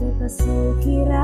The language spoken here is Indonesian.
Beta sekira